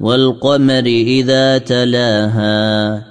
والقمر إذا تلاها